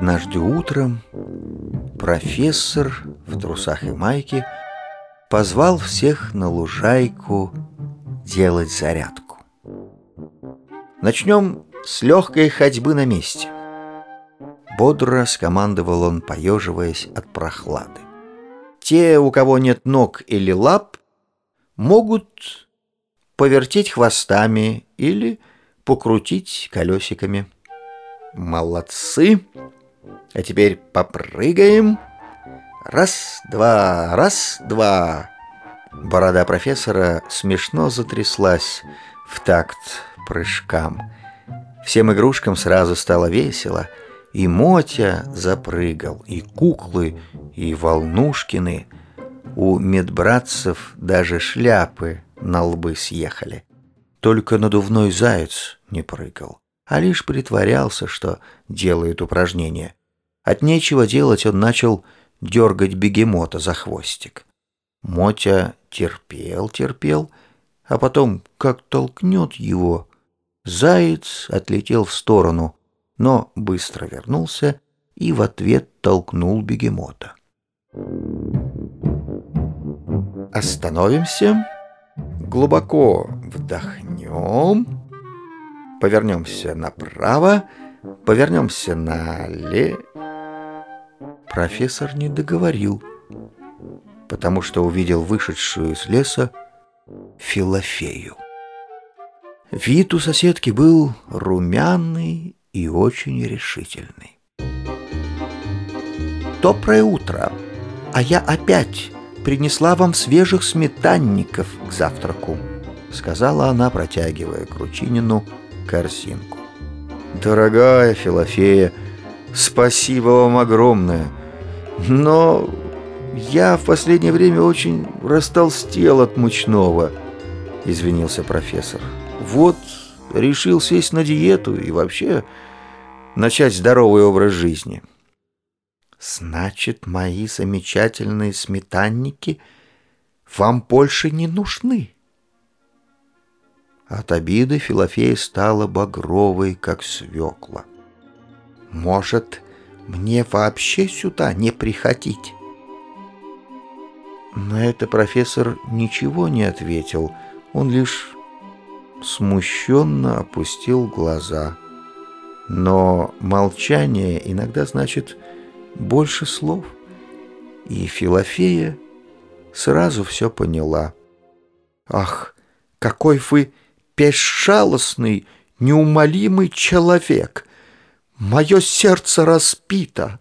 Однажды утром профессор в трусах и майке позвал всех на лужайку делать зарядку. Начнем с легкой ходьбы на месте. Бодро скомандовал он, поеживаясь от прохлады. Те, у кого нет ног или лап, могут повертеть хвостами или покрутить колесиками. Молодцы! А теперь попрыгаем. Раз, два, раз, два. Борода профессора смешно затряслась в такт прыжкам. Всем игрушкам сразу стало весело, и Мотя запрыгал, и куклы, и волнушкины. У медбратцев даже шляпы на лбы съехали. Только надувной заяц не прыгал, а лишь притворялся, что делает упражнение. От нечего делать он начал дергать бегемота за хвостик. Мотя терпел, терпел, а потом как толкнет его. Заяц отлетел в сторону, но быстро вернулся и в ответ толкнул бегемота. Остановимся, глубоко вдохнем, повернемся направо, повернемся налево. Профессор не договорил, потому что увидел вышедшую из леса Филофею. Вид у соседки был румяный и очень решительный. «Доброе утро! А я опять принесла вам свежих сметанников к завтраку», сказала она, протягивая Кручинину корзинку. «Дорогая Филофея, спасибо вам огромное!» Но я в последнее время очень растолстел от мучного, извинился профессор. Вот решил сесть на диету и вообще начать здоровый образ жизни. Значит, мои замечательные сметанники вам больше не нужны. От обиды Филофея стала багровой, как свекла. Может, мне вообще сюда не приходить. На это профессор ничего не ответил, он лишь смущенно опустил глаза. Но молчание иногда значит больше слов, и Филофея сразу все поняла. «Ах, какой вы безжалостный, неумолимый человек!» Мое сердце распито!»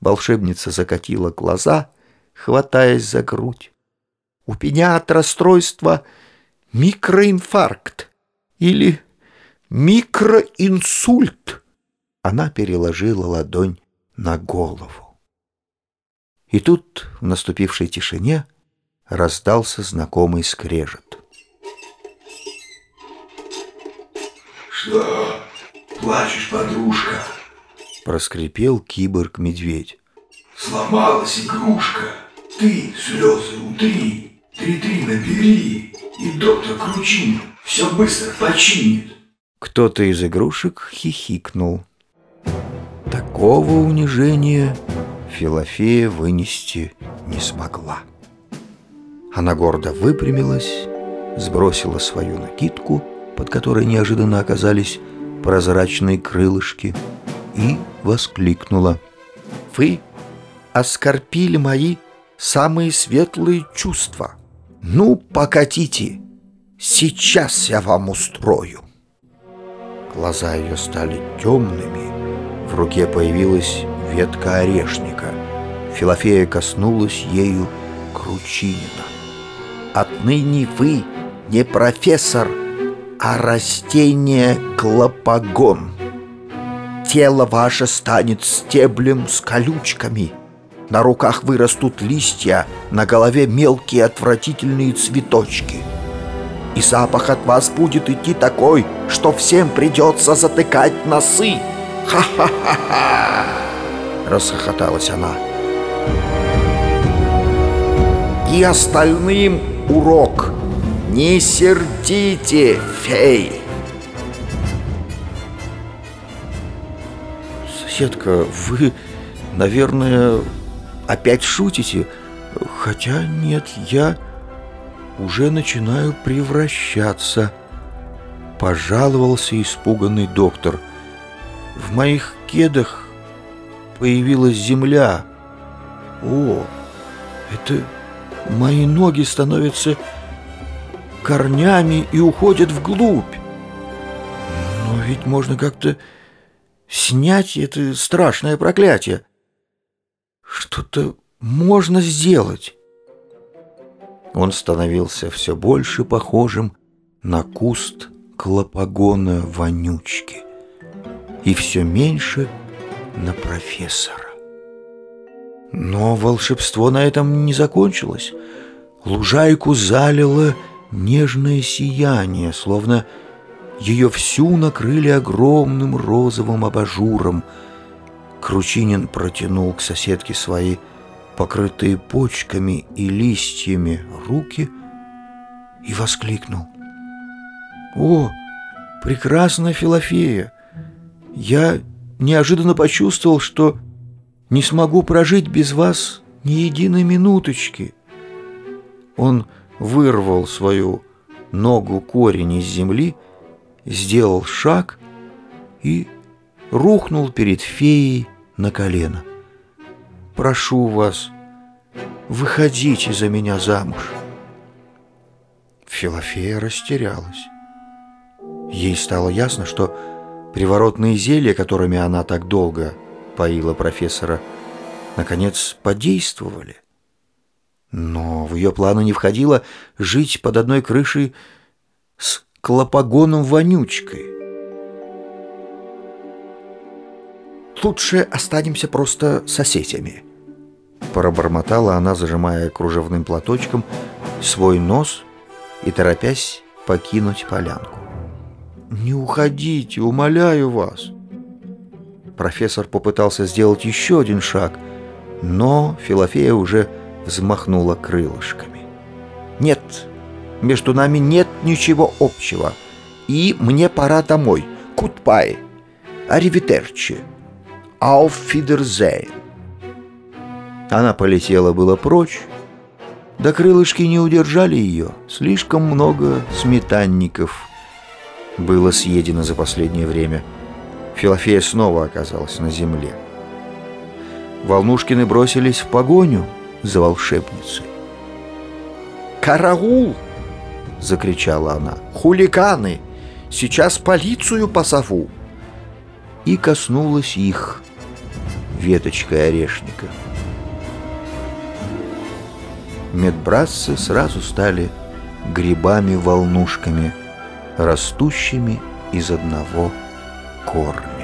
Волшебница закатила глаза, хватаясь за грудь. «У меня от расстройства микроинфаркт или микроинсульт!» Она переложила ладонь на голову. И тут, в наступившей тишине, раздался знакомый скрежет. «Что?» Плачешь, подружка?» Проскрипел киборг-медведь. «Сломалась игрушка. Ты слезы утри, три-три набери, и доктор Кручин все быстро починит». Кто-то из игрушек хихикнул. Такого унижения Филофея вынести не смогла. Она гордо выпрямилась, сбросила свою накидку, под которой неожиданно оказались прозрачные крылышки и воскликнула. «Вы оскорбили мои самые светлые чувства. Ну, покатите, сейчас я вам устрою». Глаза ее стали темными, в руке появилась ветка орешника. Филофея коснулась ею Кручинина. «Отныне вы не профессор, а растение клопогон. Тело ваше станет стеблем с колючками. На руках вырастут листья, на голове мелкие отвратительные цветочки. И запах от вас будет идти такой, что всем придется затыкать носы. Ха-ха-ха-ха! Расхохоталась она. И остальным урок – не сердите, фей! соседка, вы, наверное, опять шутите? Хотя нет, я уже начинаю превращаться. Пожаловался испуганный доктор. В моих кедах появилась земля. О, это мои ноги становятся корнями и уходят вглубь. Но ведь можно как-то снять это страшное проклятие. Что-то можно сделать. Он становился все больше похожим на куст клопогона вонючки и все меньше на профессора. Но волшебство на этом не закончилось. Лужайку залило нежное сияние, словно ее всю накрыли огромным розовым абажуром. Кручинин протянул к соседке свои покрытые почками и листьями руки и воскликнул. «О, прекрасная Филофея! Я неожиданно почувствовал, что не смогу прожить без вас ни единой минуточки». Он вырвал свою ногу корень из земли, сделал шаг и рухнул перед феей на колено. «Прошу вас, выходите за меня замуж». Филофея растерялась. Ей стало ясно, что приворотные зелья, которыми она так долго поила профессора, наконец подействовали. Но в ее планы не входило жить под одной крышей с клопогоном-вонючкой. «Лучше останемся просто соседями», — пробормотала она, зажимая кружевным платочком свой нос и торопясь покинуть полянку. «Не уходите, умоляю вас!» Профессор попытался сделать еще один шаг, но Филофея уже взмахнула крылышками. «Нет, между нами нет ничего общего, и мне пора домой. Кутпай, аривитерчи, ауфидерзейн». Она полетела было прочь, да крылышки не удержали ее. Слишком много сметанников было съедено за последнее время. Филофея снова оказалась на земле. Волнушкины бросились в погоню за волшебницей. «Караул!» — закричала она. «Хулиганы! Сейчас полицию позову!» И коснулась их веточкой орешника. Медбратцы сразу стали грибами-волнушками, растущими из одного корня.